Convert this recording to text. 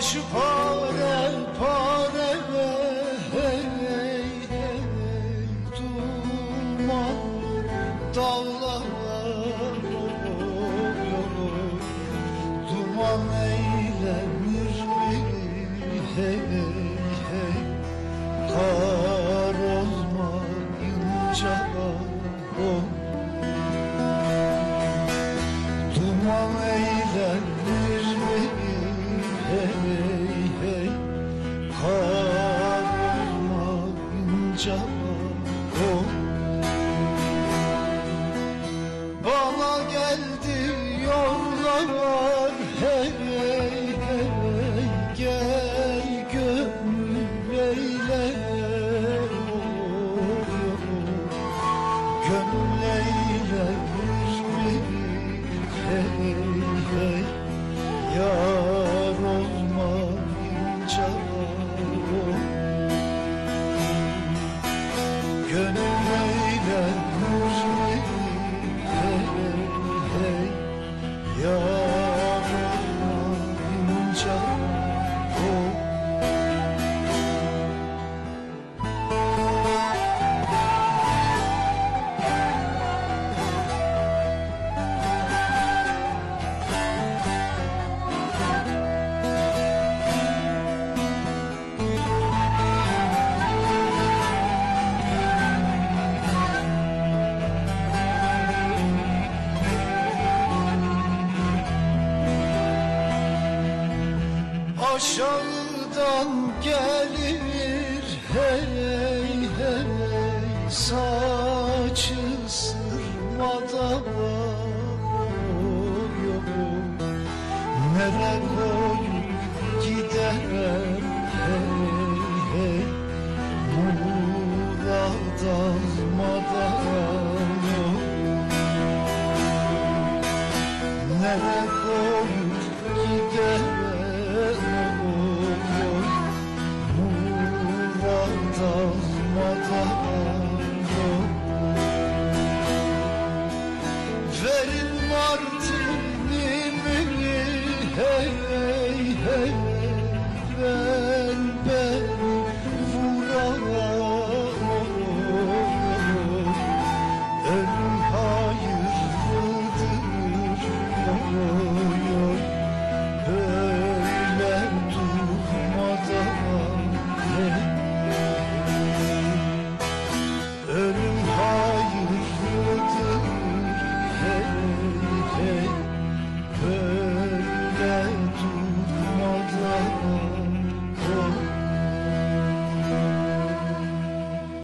Başı pare pare hey hey hey Duman dağlar oluyor. Duman eylenir beni hey hey yollar hey hey hey Gel gönül eyle oh, Gönül eylenir beni hey hey Yar olmayınca oh. Gönül Aşağıdan gelir hey hey Saçı sırmada yok Nere koyup giderim hey hey Murad almadan yok Nere